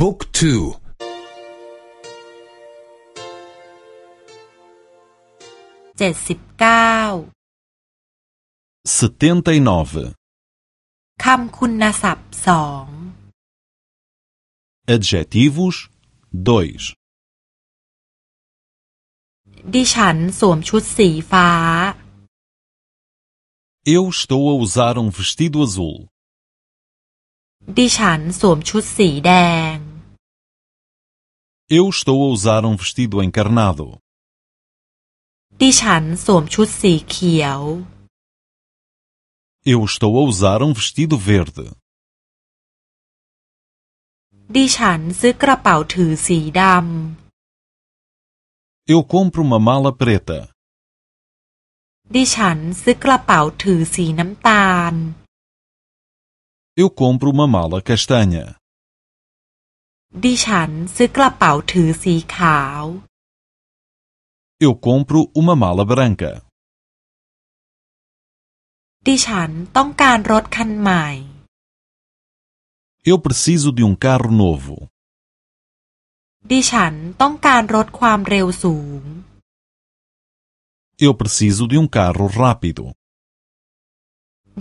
บุ๊กทู เจ็ดสิบเก้า 79. คำคุณศัพท์สอง Adjetivos 2. ดิฉันสวมชุดสีฟ้า Eu estou a usar um vestido azul. ดิฉันสวมชุดสีแดง Eu estou a usar um vestido encarnado. ดิฉันสวมชุดสีเขียว Eu estou a usar um vestido verde. ดิฉันซื้อกระเป๋าถือสีด Eu compro uma mala preta. ำ ดิฉันซื้อกระเป๋าถือสีน้ำตาล Eu compro uma mala castanha. ดิฉันซื้อกระเป๋าถือสีขาว Eu compro uma mala branca. ดิฉันต้องการรถคันใหม่ Eu preciso de um carro novo. ดิฉันต้องการรถความเร็วสูง Eu preciso de um carro rápido.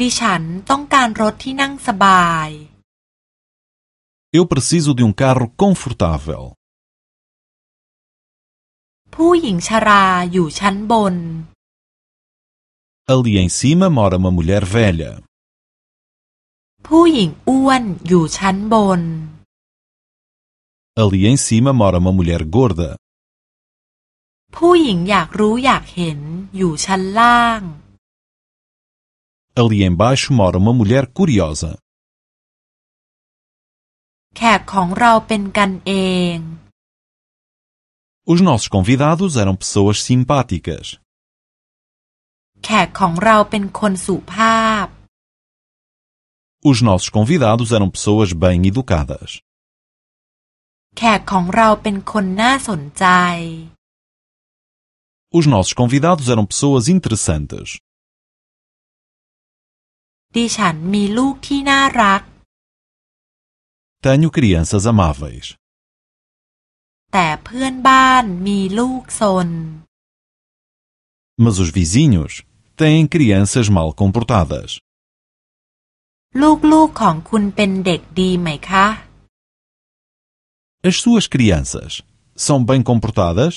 ดิฉันต้องการรถที่นั่งสบาย Eu preciso de um carro confortável. ผู้หญิงชราอยู่ชั้นบน Ali em cima mora uma mulher velha. ผู้หญิงอ้วนอยู่ชั้นบน Ali em cima mora uma mulher gorda. ผู้หญิงอยากรู้อยากเห็นอยู่ชั้นล่าง Ali embaixo mora uma mulher curiosa. แขกของเราเป็นกันเอง Os nossos convidados eram pessoas simpáticas. แขกของเราเป็นคนสุภาพ Os nossos convidados eram pessoas bem educadas. แขกของเราเป็นคนน่าสนใจ Os nossos convidados eram pessoas interessantes. ดิฉันมีลูกที่น่ารัก Tenho crianças amáveis. แต่เพื่อนบ้านมีลูกซน Mas os vizinhos têm crianças mal comportadas. ลูกๆของคุณเป็นเด็กดีไหมคะ As suas crianças são bem comportadas?